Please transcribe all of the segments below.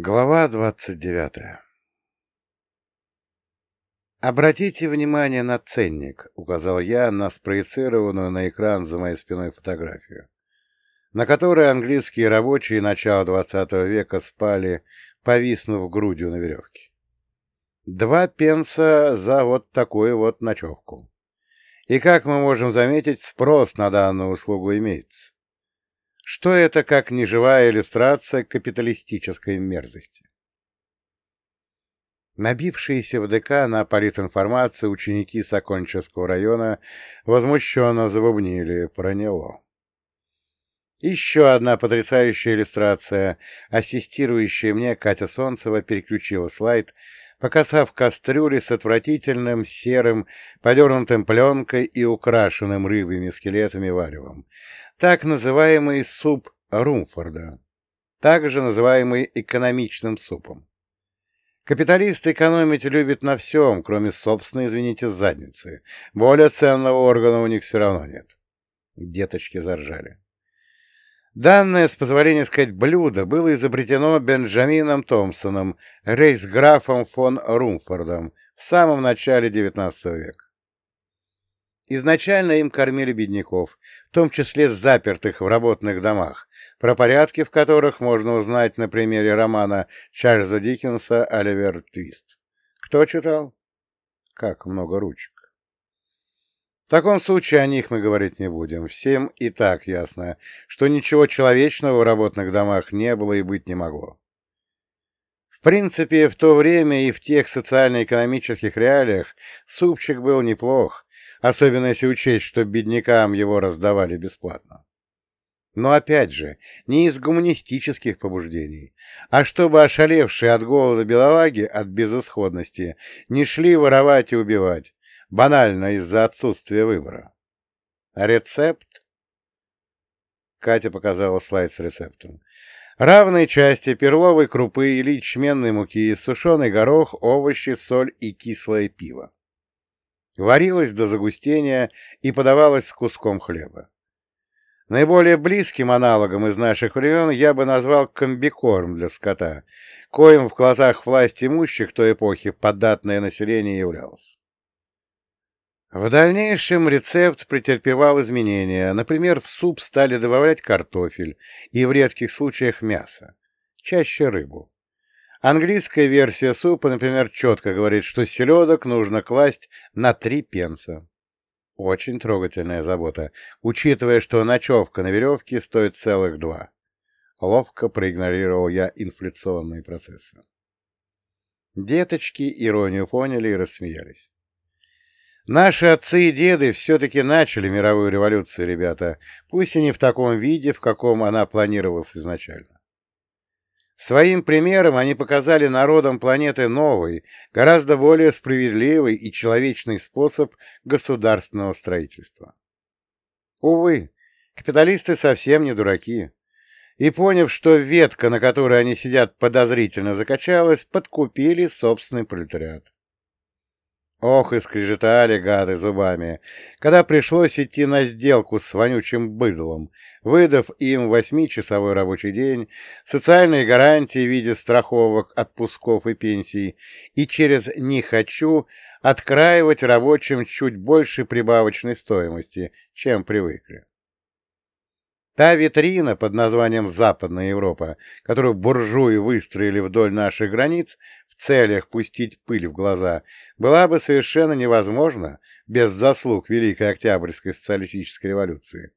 Глава двадцать девятая «Обратите внимание на ценник», — указал я на спроецированную на экран за моей спиной фотографию, на которой английские рабочие начала XX века спали, повиснув грудью на веревке. Два пенса за вот такую вот ночевку. И, как мы можем заметить, спрос на данную услугу имеется. Что это как неживая иллюстрация капиталистической мерзости? Набившиеся в ДК на политинформацию ученики Соконческого района возмущенно забубнили, проняло. Еще одна потрясающая иллюстрация. Ассистирующая мне Катя Солнцева переключила слайд, показав кастрюли с отвратительным серым, подернутым пленкой и украшенным рыбьими скелетами варевом так называемый суп Румфорда, также называемый экономичным супом. Капиталист экономить любит на всем, кроме собственной, извините, задницы. Более ценного органа у них все равно нет. Деточки заржали. Данное, с позволения сказать, блюдо было изобретено Бенджамином Томпсоном, рейхсграфом фон Румфордом в самом начале XIX века. Изначально им кормили бедняков, в том числе запертых в работных домах, про порядки в которых можно узнать на примере романа Чарльза Диккенса «Оливер Твист». Кто читал? Как много ручек. В таком случае о них мы говорить не будем. Всем и так ясно, что ничего человечного в работных домах не было и быть не могло. В принципе, в то время и в тех социально-экономических реалиях супчик был неплох, особенно если учесть, что беднякам его раздавали бесплатно. Но опять же, не из гуманистических побуждений, а чтобы ошалевшие от голода белолаги от безысходности не шли воровать и убивать, банально из-за отсутствия выбора. Рецепт? Катя показала слайд с рецептом. Равные части перловой крупы или ячменной муки, сушеный горох, овощи, соль и кислое пиво варилась до загустения и подавалась с куском хлеба. Наиболее близким аналогом из наших времен я бы назвал комбикорм для скота, коим в глазах власть имущих той эпохи податное население являлось. В дальнейшем рецепт претерпевал изменения. Например, в суп стали добавлять картофель и в редких случаях мясо, чаще рыбу. Английская версия супа, например, четко говорит, что селедок нужно класть на три пенса. Очень трогательная забота, учитывая, что ночевка на веревке стоит целых два. Ловко проигнорировал я инфляционные процессы. Деточки иронию поняли и рассмеялись. Наши отцы и деды все-таки начали мировую революцию, ребята, пусть и не в таком виде, в каком она планировалась изначально. Своим примером они показали народам планеты новый, гораздо более справедливый и человечный способ государственного строительства. Увы, капиталисты совсем не дураки. И поняв, что ветка, на которой они сидят, подозрительно закачалась, подкупили собственный пролетариат. Ох, и скрежетали гады зубами, когда пришлось идти на сделку с вонючим быдлом, выдав им восьмичасовой рабочий день, социальные гарантии в виде страховок, отпусков и пенсий, и через «не хочу» откраивать рабочим чуть больше прибавочной стоимости, чем привыкли. Та витрина под названием «Западная Европа», которую буржуи выстроили вдоль наших границ в целях пустить пыль в глаза, была бы совершенно невозможна без заслуг Великой Октябрьской социалистической революции.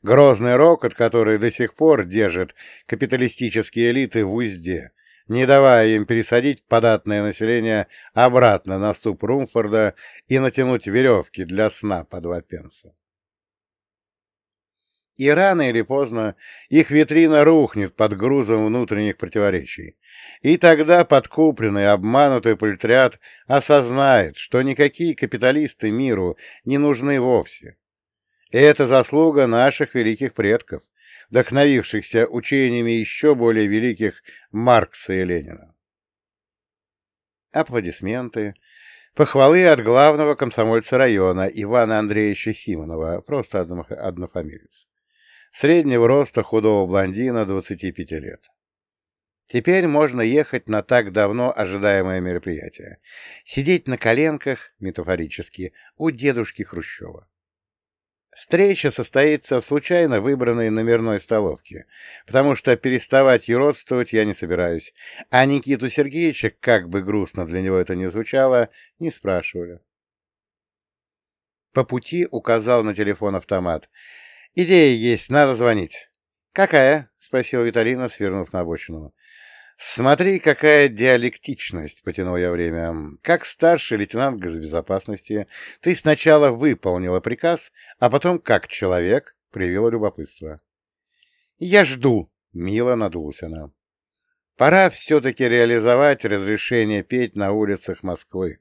Грозный рокот, который до сих пор держит капиталистические элиты в узде, не давая им пересадить податное население обратно на ступ Румфорда и натянуть веревки для сна по два пенса. И рано или поздно их витрина рухнет под грузом внутренних противоречий. И тогда подкупленный, обманутый пролетариат осознает, что никакие капиталисты миру не нужны вовсе. Это заслуга наших великих предков, вдохновившихся учениями еще более великих Маркса и Ленина. Аплодисменты, похвалы от главного комсомольца района Ивана Андреевича Симонова, просто однофамилец среднего роста худого блондина 25 лет. Теперь можно ехать на так давно ожидаемое мероприятие. Сидеть на коленках, метафорически, у дедушки Хрущева. Встреча состоится в случайно выбранной номерной столовке, потому что переставать юродствовать я не собираюсь, а Никиту Сергеевича, как бы грустно для него это ни звучало, не спрашивали. По пути указал на телефон автомат. «Идея есть, надо звонить». «Какая?» — спросил Виталина, свернув на обочину. «Смотри, какая диалектичность!» — потянул я время. «Как старший лейтенант госбезопасности, ты сначала выполнила приказ, а потом, как человек, привела любопытство». «Я жду!» — мило надулась она. «Пора все-таки реализовать разрешение петь на улицах Москвы».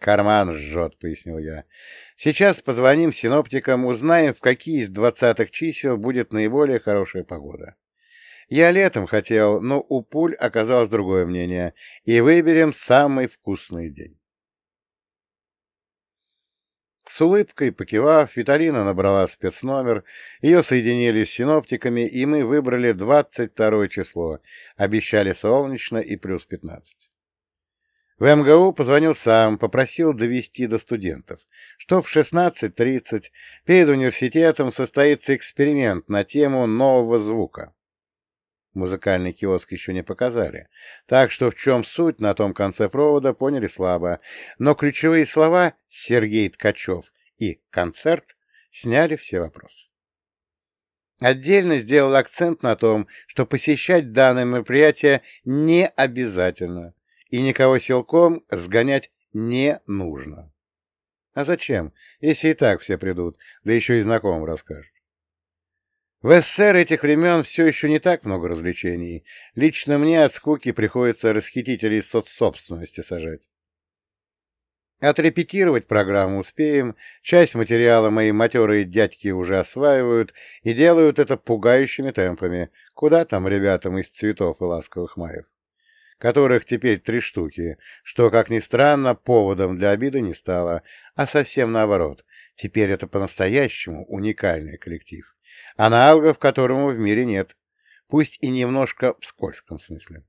«Карман жжет», — пояснил я. «Сейчас позвоним синоптикам, узнаем, в какие из двадцатых чисел будет наиболее хорошая погода». Я летом хотел, но у пуль оказалось другое мнение, и выберем самый вкусный день. С улыбкой покивав, Виталина набрала спецномер, ее соединили с синоптиками, и мы выбрали 22 число, обещали солнечно и плюс 15. В МГУ позвонил сам, попросил довести до студентов, что в 16.30 перед университетом состоится эксперимент на тему нового звука. Музыкальный киоск еще не показали, так что в чем суть на том конце провода поняли слабо, но ключевые слова «Сергей Ткачев» и «концерт» сняли все вопросы. Отдельно сделал акцент на том, что посещать данное мероприятие не обязательно, и никого силком сгонять не нужно. А зачем, если и так все придут, да еще и знакомым расскажут? В СССР этих времен все еще не так много развлечений. Лично мне от скуки приходится расхитителей соцсобственности сажать. Отрепетировать программу успеем, часть материала мои матерые дядьки уже осваивают и делают это пугающими темпами. Куда там ребятам из цветов и ласковых маев? Которых теперь три штуки, что, как ни странно, поводом для обиды не стало, а совсем наоборот. Теперь это по-настоящему уникальный коллектив аналогов которому в мире нет, пусть и немножко в скользком смысле.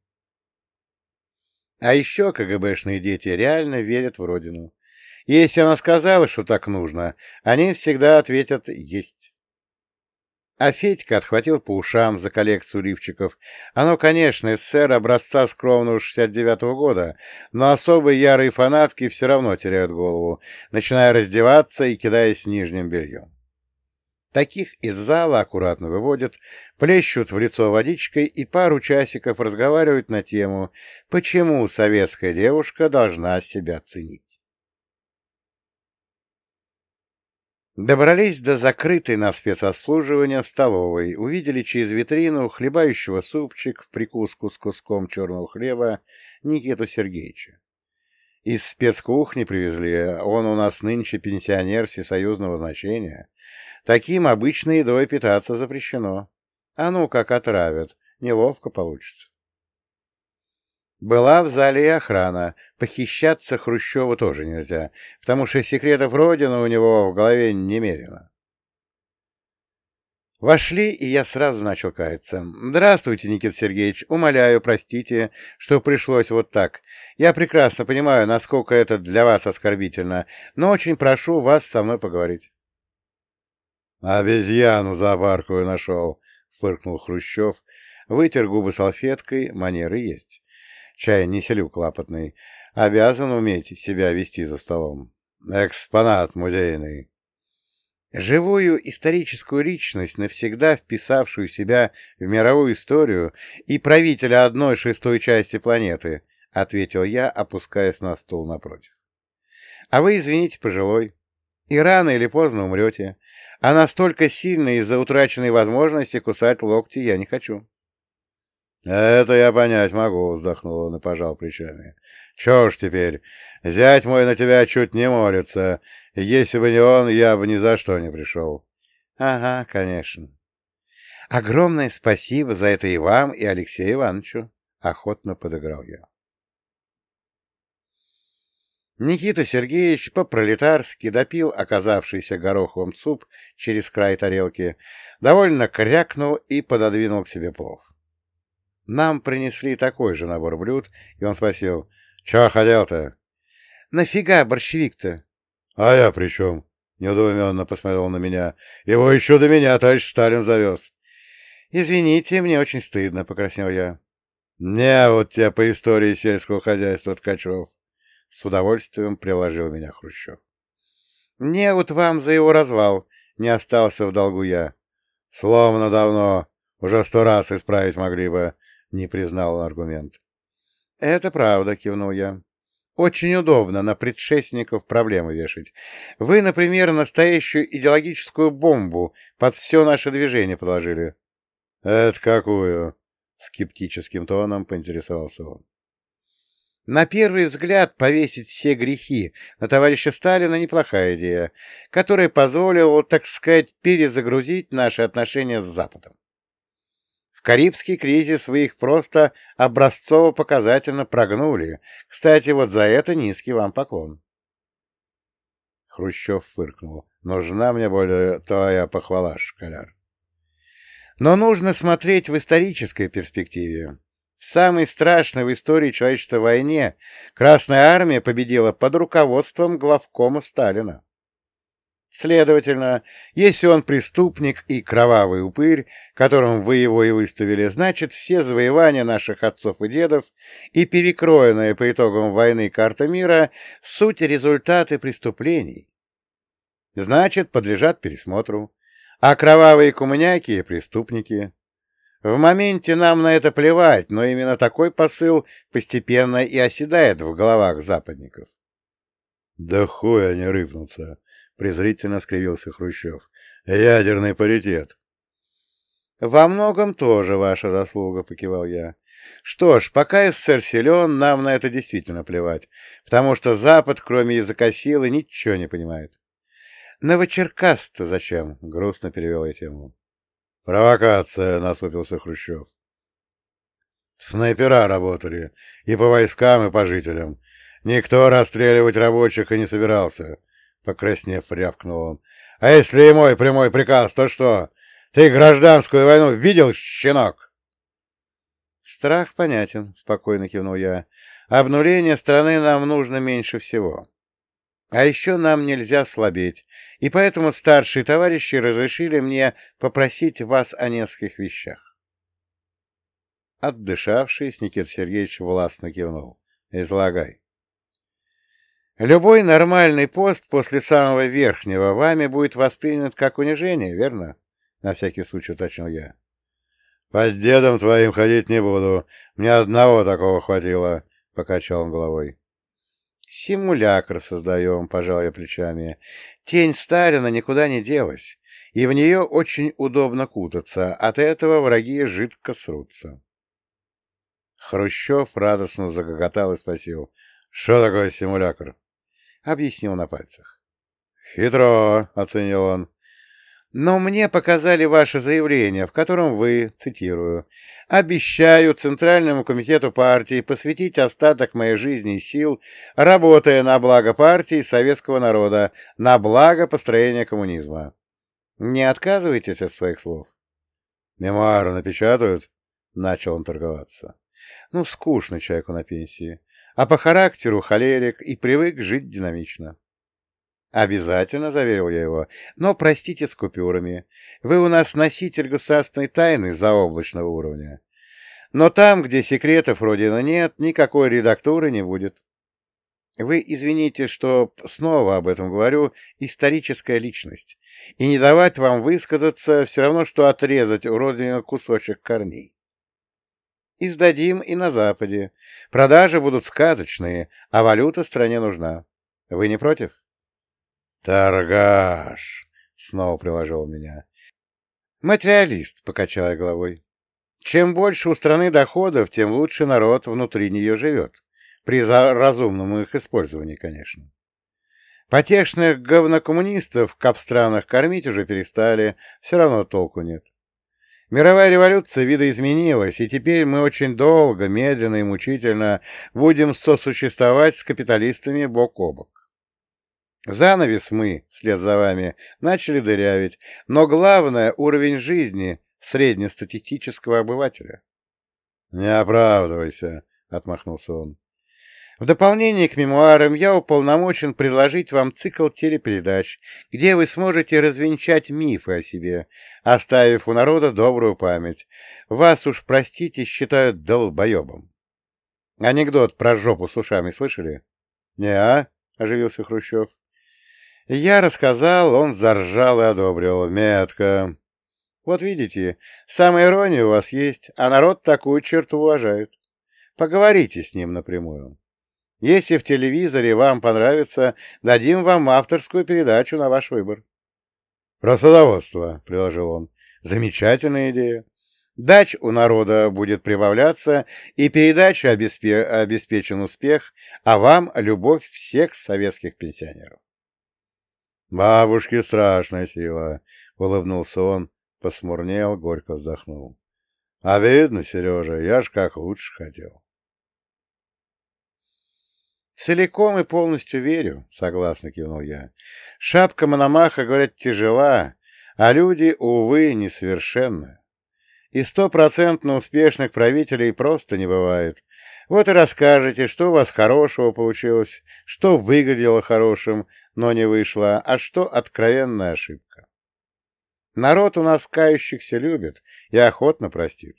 А еще КГБшные дети реально верят в родину. Если она сказала, что так нужно, они всегда ответят «есть». А Федька отхватил по ушам за коллекцию лифчиков. Оно, конечно, СССР образца скромного 69-го года, но особые ярые фанатки все равно теряют голову, начиная раздеваться и кидаясь нижним бельем. Таких из зала аккуратно выводят, плещут в лицо водичкой и пару часиков разговаривают на тему, почему советская девушка должна себя ценить. Добрались до закрытой на спецобслуживание столовой, увидели через витрину хлебающего супчик в прикуску с куском черного хлеба Никиту Сергеевича. Из спецкухни привезли, он у нас нынче пенсионер всесоюзного значения, Таким обычной едой питаться запрещено. А ну, как отравят, неловко получится. Была в зале и охрана. Похищаться Хрущеву тоже нельзя, потому что секретов Родины у него в голове немерено. Вошли, и я сразу начал каяться. «Здравствуйте, Никита Сергеевич. Умоляю, простите, что пришлось вот так. Я прекрасно понимаю, насколько это для вас оскорбительно, но очень прошу вас со мной поговорить». «Обезьяну зоопарковую нашел», — фыркнул Хрущев, вытер губы салфеткой, манеры есть. Чай не селюк лапотный, обязан уметь себя вести за столом. Экспонат музейный. Живую историческую личность, навсегда вписавшую себя в мировую историю и правителя одной шестой части планеты, — ответил я, опускаясь на стул напротив. — А вы, извините, пожилой. И рано или поздно умрете а настолько сильно из-за утраченной возможности кусать локти я не хочу. — Это я понять могу, — вздохнул он и пожал плечами. — Чё ж теперь, зять мой на тебя чуть не молится. Если бы не он, я бы ни за что не пришел. — Ага, конечно. — Огромное спасибо за это и вам, и Алексею Ивановичу, — охотно подыграл я. Никита Сергеевич по-пролетарски допил оказавшийся гороховым суп через край тарелки, довольно крякнул и пододвинул к себе плов. Нам принесли такой же набор блюд, и он спросил, «Чего хотел-то?» «Нафига борщевик-то?» «А я при чем?» — недоуменно посмотрел на меня. «Его еще до меня товарищ Сталин завез». «Извините, мне очень стыдно», — покраснел я. «Не, вот тебе по истории сельского хозяйства, Ткачев». С удовольствием приложил меня Хрущев. «Не вот вам за его развал, не остался в долгу я». «Словно давно, уже сто раз исправить могли бы», — не признал он аргумент. «Это правда», — кивнул я. «Очень удобно на предшественников проблемы вешать. Вы, например, настоящую идеологическую бомбу под все наше движение положили». «Это какую?» — скептическим тоном поинтересовался он. На первый взгляд повесить все грехи на товарища Сталина неплохая идея, которая позволила, так сказать, перезагрузить наши отношения с Западом. Карибский кризис вы их просто образцово-показательно прогнули. Кстати, вот за это низкий вам поклон. Хрущев фыркнул. Нужна мне более твоя похвала, школяр. Но нужно смотреть в исторической перспективе. В самой страшной в истории человечества войне Красная Армия победила под руководством главкома Сталина. Следовательно, если он преступник и кровавый упырь, которым вы его и выставили, значит, все завоевания наших отцов и дедов и перекроенная по итогам войны карта мира — суть результаты преступлений. Значит, подлежат пересмотру. А кровавые коммуняки — преступники. В моменте нам на это плевать, но именно такой посыл постепенно и оседает в головах западников. — Да хуй они рыпнутся! Презрительно скривился Хрущев. Ядерный паритет. Во многом тоже ваша заслуга, покивал я. Что ж, пока СССР силен, нам на это действительно плевать, потому что Запад, кроме языка силы, ничего не понимает. Новочеркасск-то зачем? Грустно перевел я тему. Провокация, насупился Хрущев. Снайпера работали. И по войскам, и по жителям. Никто расстреливать рабочих и не собирался. — покраснев, рявкнул он. — А если и мой прямой приказ, то что? Ты гражданскую войну видел, щенок? — Страх понятен, — спокойно кивнул я. — Обнуление страны нам нужно меньше всего. А еще нам нельзя слабеть, и поэтому старшие товарищи разрешили мне попросить вас о нескольких вещах. Отдышавшись, Никита Сергеевич властно кивнул. — Излагай. Любой нормальный пост после самого верхнего вами будет воспринят как унижение, верно? На всякий случай уточнил я. Под дедом твоим ходить не буду. Мне одного такого хватило, покачал он головой. Симулякр создаем, пожал я плечами. Тень Сталина никуда не делась, и в нее очень удобно кутаться. От этого враги жидко срутся. Хрущев радостно загоготал и спросил, что такое симулякр? Объяснил на пальцах. «Хитро», — оценил он. «Но мне показали ваше заявление, в котором вы, цитирую, «обещаю Центральному комитету партии посвятить остаток моей жизни и сил, работая на благо партии и советского народа, на благо построения коммунизма». Не отказывайтесь от своих слов. «Мемуары напечатают?» — начал он торговаться. «Ну, скучно человеку на пенсии а по характеру холерик и привык жить динамично. «Обязательно», — заверил я его, — «но простите с купюрами. Вы у нас носитель государственной тайны заоблачного уровня. Но там, где секретов родина нет, никакой редактуры не будет. Вы извините, что снова об этом говорю, историческая личность, и не давать вам высказаться все равно, что отрезать у родины кусочек корней. Издадим и на Западе. Продажи будут сказочные, а валюта стране нужна. Вы не против? Торгаш! Снова приложил меня. Материалист, покачал я головой. Чем больше у страны доходов, тем лучше народ внутри нее живет. При разумном их использовании, конечно. Потешных говнокоммунистов в капстранах кормить уже перестали, все равно толку нет. Мировая революция видоизменилась, и теперь мы очень долго, медленно и мучительно будем сосуществовать с капиталистами бок о бок. Занавес мы, вслед за вами, начали дырявить, но главное — уровень жизни среднестатистического обывателя. Не оправдывайся, — отмахнулся он. В дополнение к мемуарам я уполномочен предложить вам цикл телепередач, где вы сможете развенчать мифы о себе, оставив у народа добрую память. Вас уж, простите, считают долбоебом. Анекдот про жопу с ушами слышали? — Не-а, — оживился Хрущев. Я рассказал, он заржал и одобрил. Метко. Вот видите, самая ирония у вас есть, а народ такую черту уважает. Поговорите с ним напрямую. Если в телевизоре вам понравится, дадим вам авторскую передачу на ваш выбор. — Про садоводство, — приложил он. — Замечательная идея. Дач у народа будет прибавляться, и передача обеспе обеспечен успех, а вам — любовь всех советских пенсионеров. — Бабушке страшная сила, — улыбнулся он, посмурнел, горько вздохнул. — А видно, Сережа, я ж как лучше хотел. «Целиком и полностью верю», — согласно кивнул я. «Шапка Мономаха, говорят, тяжела, а люди, увы, несовершенны. И стопроцентно успешных правителей просто не бывает. Вот и расскажете, что у вас хорошего получилось, что выглядело хорошим, но не вышло, а что откровенная ошибка. Народ у нас кающихся любит и охотно простит.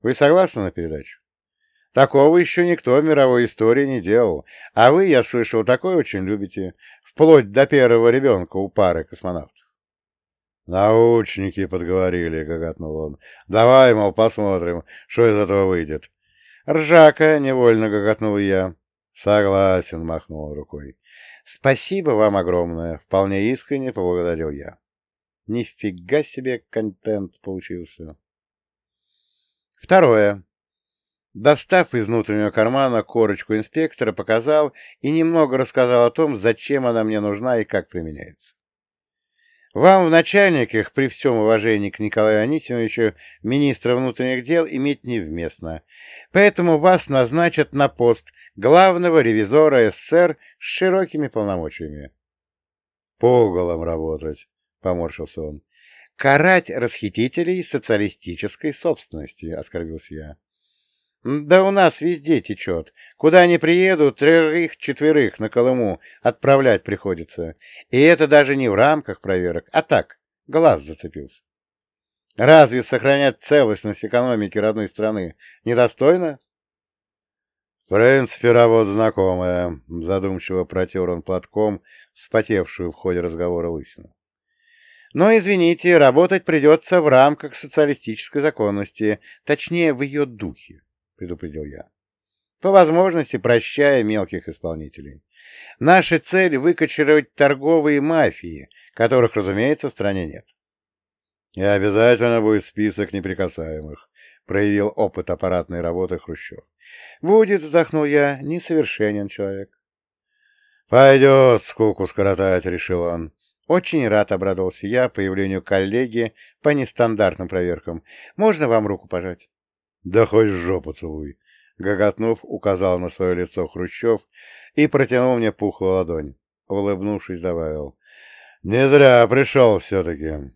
Вы согласны на передачу? Такого еще никто в мировой истории не делал. А вы, я слышал, такое очень любите. Вплоть до первого ребенка у пары космонавтов. «Научники подговорили», — гоготнул он. «Давай, мол, посмотрим, что из этого выйдет». «Ржака», — невольно гоготнул я. «Согласен», — махнул рукой. «Спасибо вам огромное», — вполне искренне поблагодарил я. Нифига себе контент получился. Второе. Достав из внутреннего кармана корочку инспектора, показал и немного рассказал о том, зачем она мне нужна и как применяется. Вам в начальниках, при всем уважении к Николаю Анисимовичу, министра внутренних дел, иметь невместно. Поэтому вас назначат на пост главного ревизора СССР с широкими полномочиями. — По уголам работать, — поморщился он. — Карать расхитителей социалистической собственности, — оскорбился я. Да у нас везде течет. Куда они приедут, трехих-четверых на Колыму отправлять приходится. И это даже не в рамках проверок, а так, глаз зацепился. Разве сохранять целостность экономики родной страны недостойно? В принципе, работа знакомая, задумчиво протер он платком вспотевшую в ходе разговора лысину. Но, извините, работать придется в рамках социалистической законности, точнее, в ее духе предупредил я. По возможности прощая мелких исполнителей. Наша цель — выкочировать торговые мафии, которых, разумеется, в стране нет. И обязательно будет список неприкасаемых, проявил опыт аппаратной работы Хрущев. Будет, вздохнул я, несовершенен человек. Пойдет скуку скоротать, решил он. Очень рад обрадовался я появлению коллеги по нестандартным проверкам. Можно вам руку пожать? Да хоть в жопу целуй. Гоготнув, указал на свое лицо Хрущев и протянул мне пухлую ладонь. Улыбнувшись, добавил. Не зря пришел все-таки.